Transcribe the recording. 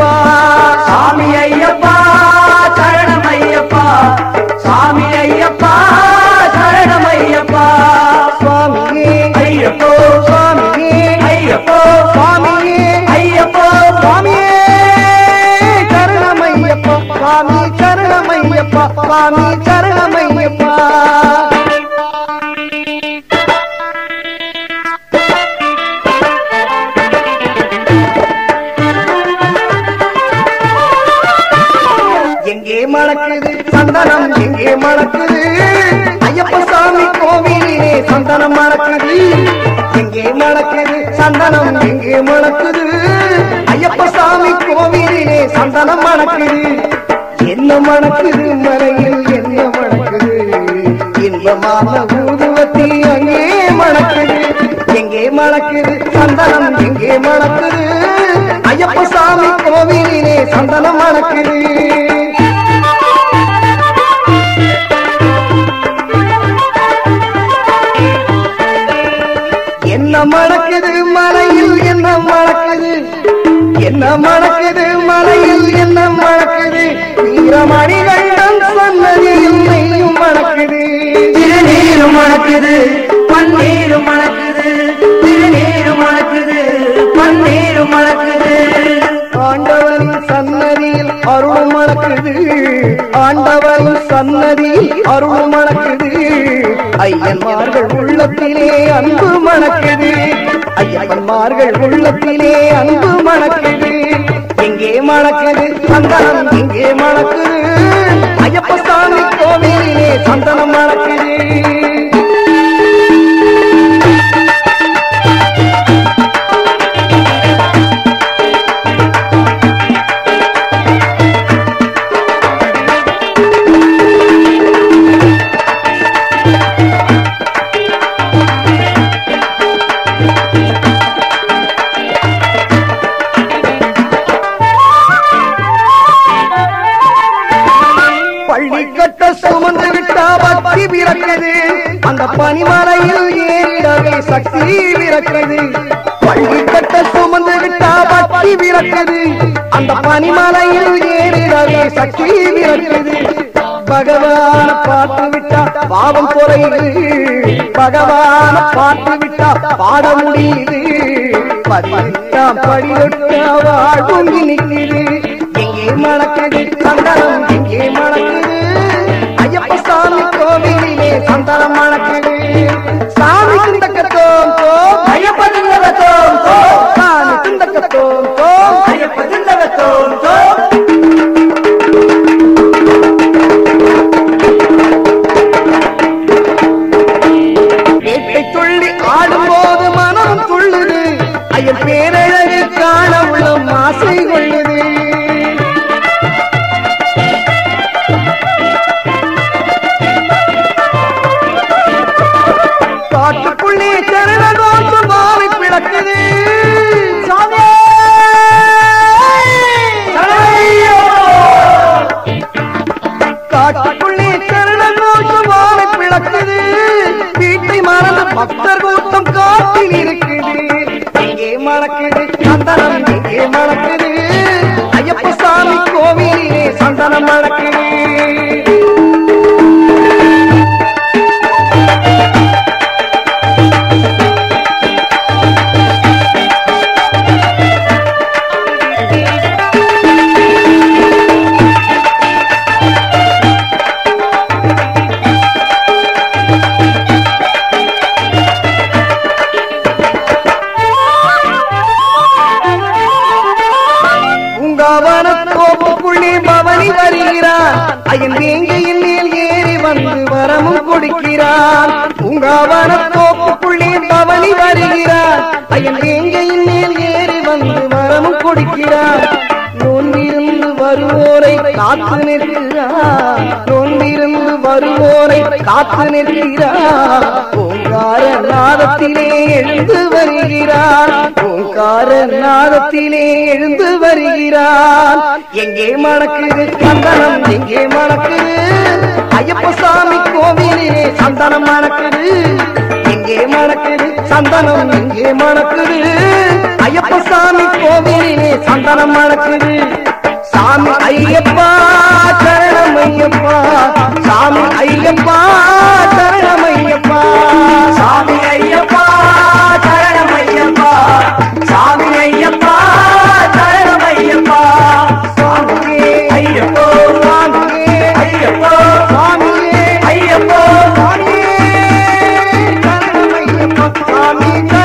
ஐயப்பா சாமி ஐயப்பா சரணம் ஐயப்பா. சாமி ஐயப்பா எங்கே மணக்குது? சந்தனம் எங்கே மணக்குது? ஐயப்ப சாமி கோவிலே சந்தனம் மணக்குது. எங்கே மணக்குது? சந்தனம் எங்கே மணக்குது? ஐயப்ப சாமி கோவிலே சந்தனம் மணக்குது. என்ன மணக்குது? மலையில் என்ன மணக்குது? இன்பமான ஊதுவத்தி அங்கே மணக்குது. எங்கே மணக்குது? சந்தனம் எங்கே மணக்குது? ஐயப்ப சாமி கோவிலே சந்தனம் மணக்குது. என்ன மணக்குது? மலையில் என்ன மணக்குது? வீரமணிகண்டன் சன்னதியில் நெய்யும் மணக்குது. திருநீரும் மணக்குது பன்னீரும் மணக்குது திருநீரும் மணக்குது பன்னீரும் மணக்குது. ஆண்டவன் சன்னதியில் அருள் மணக்குது. ஆண்டவன் சன்னதியில் அருள் மணக்குது. ஐயன்மார்கள் உள்ளத்திலே அன்பு மணக்குது. ஐயன்மார்கள் உள்ளத்திலே அன்பு மணக்குது. எங்கே மணக்குது சந்தனம் எங்கே பிறக்கிறது. அந்த பனிமலையில் ஏறிடவே சக்தி பிறக்கிறது. பள்ளி கட்ட சுமந்து விட்டா பக்தி பிறக்கிறது. அந்த பனிமலையில் ஏறிடவே சக்தி பிறக்கிறது. பகவான பாட்டு விட்டா பாவம் குறையுது. பகவான பாட்டு விட்டா பாட முடியுது. பதினெட்டாம் படி விட்டா வாழ்வும் நிற்குது எங்கே மணக்கிறது சந்தனம்? சாமி சந்தனம் ஏறி வந்து வரமும் கொடுக்கிறான். பூங்காவன தோப்புக்குள்ளே பவனி வருகிறான். ஐயன் வேங்கையின் மேல் ஏறி வந்து வரமும் கொடுக்கிறான். நோன்பிருந்து வருவோரை காத்து நிற்கிறான். நோன்பிருந்து வருவோரை காத்து நிற்கிறான். ஓங்கார நாதத்திலே எழுந்து வருகிறான். ஓங்கார நாதத்திலே எழுந்து வருகிறான். எங்கே மணக்குது கந்தனம்? எங்கே மணக்குது ஐயப்ப சாமி கோவிலே சந்தனம் மணக்குது. எங்கே மணக்குது சந்தனம் எங்கே மணக்குது. ஐயப்ப சாமி கோவிலே சந்தனம் மணக்குது. சாமி ஐயப்பா Thank you.